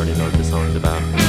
already know what the song's about.